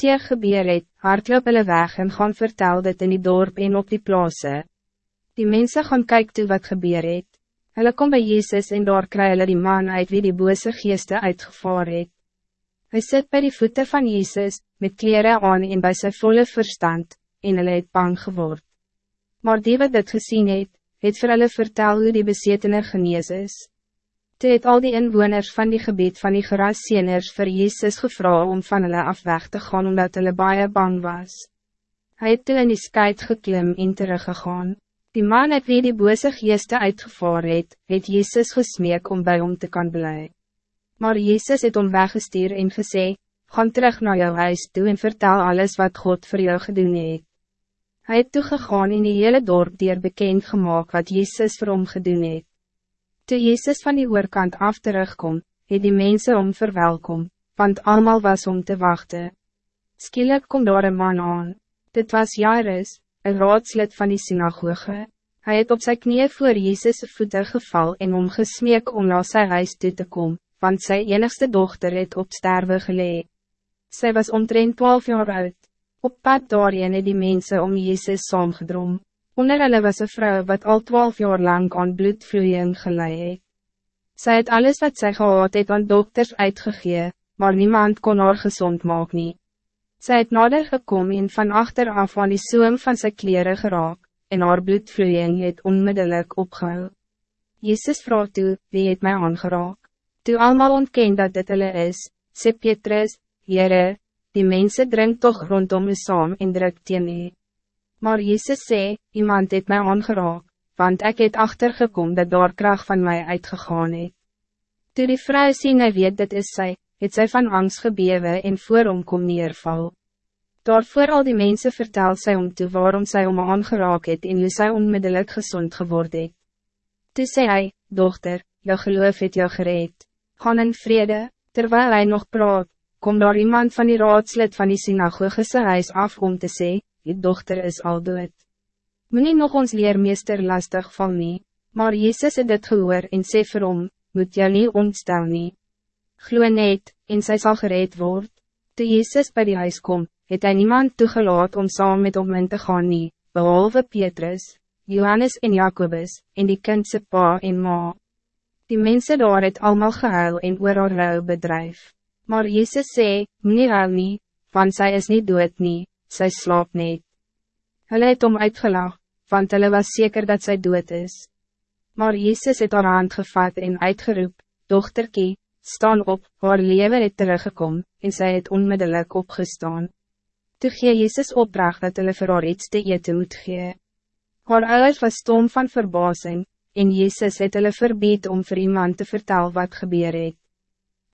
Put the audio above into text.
teer gebeur het, hardloop hulle weg en gaan vertel dit in die dorp en op die plaatse. Die mensen gaan kyk toe wat gebeur het. Hulle kom bij Jezus en daar kry hulle die man uit wie die bose geeste uitgevaar het. Hy sit bij die voeten van Jezus, met kleren aan en bij zijn volle verstand, en hulle het bang geword. Maar die wat dit gezien het, het vir hulle vertel hoe die besetene genees is. Toe het al die inwoners van die gebied van die Gerasieners vir Jezus gevra om van hulle af weg te gaan omdat hulle baie bang was. Hij het toe in die skuit geklim en teruggegaan. Die man het wie die bose geeste uitgevaar het, het Jezus gesmeek om bij hom te kan blij. Maar Jezus het hom weggestuur en gesê, gaan terug naar jouw huis toe en vertel alles wat God voor jou gedoen het. Hij het toegegaan in die hele dorp dier bekend gemaakt wat Jezus voor hom gedoen het. Toe Jezus van die oorkant af terugkom, het die mensen om verwelkom, want allemaal was om te wachten. Skielik kom daar een man aan. Dit was Jairus, een raadslid van die synagoge. Hij het op zijn knieën voor Jezus' voeten geval en om gesmeek om naar sy huis toe te komen, want zijn enigste dochter het op sterwe gelee. Zij was omtrent 12 jaar oud. Op pad daarin het die mensen om Jezus saamgedrom. Onder hulle was een vrouw wat al twaalf jaar lang aan bloedvloeien gelei het. Sy het alles wat sy gehad het aan dokters uitgegee, maar niemand kon haar gezond maak nie. Sy het nader gekom en van achteraf aan die soem van sy kleren geraak, en haar bloedvloeien het onmiddellijk opgehou. Jezus vraagt toe, wie het mij aangeraak? Toe allemaal ontken dat dit hulle is, sê Petrus, Heere, die mensen drink toch rondom u saam en druk teen u. Maar Jezus sê, iemand het mij aangeraak, want ik het achtergekom dat daar kracht van mij uitgegaan het. Toe die vrou sien hy weet dit is sy, het sy van angst gebewe en voor hom kom neerval. Daarvoor al die mensen vertel sy om toe waarom sy om aangeraak het en hoe sy onmiddellijk gezond geworden het. Toe sê hy, dochter, jou geloof het jou gereed, gaan in vrede, terwijl hij nog praat, kom daar iemand van die raadslid van die synagogese huis af om te sê, die dochter is al dood. Moe nog ons leermeester lastig val nie, maar Jezus het dit gehoor en sê vir hom, moet jou nie ontstel nie. Glo net, en sy sal gereed word. Toe Jezus bij die huis kom, het hy niemand toegelaat om saam met hom in te gaan nie, behalve Petrus, Johannes en Jacobus, en die kindse pa en ma. Die mensen daar het allemaal gehuil en oor haar rouw bedrijf. Maar Jezus sê, meneer huil nie, want sy is niet dood nie, sy slaap niet. Hulle het om uitgelag, want hulle was zeker dat zij dood is. Maar Jezus het haar hand gevat en uitgeroep, dochterkie, staan op, haar leven het teruggekom, en zij het onmiddellijk opgestaan. Toe gee Jezus opdracht dat hulle vir haar iets te eten moet gee. Haar ouders was stom van verbazing, en Jezus het hulle verbied om vir iemand te vertellen wat gebeur het.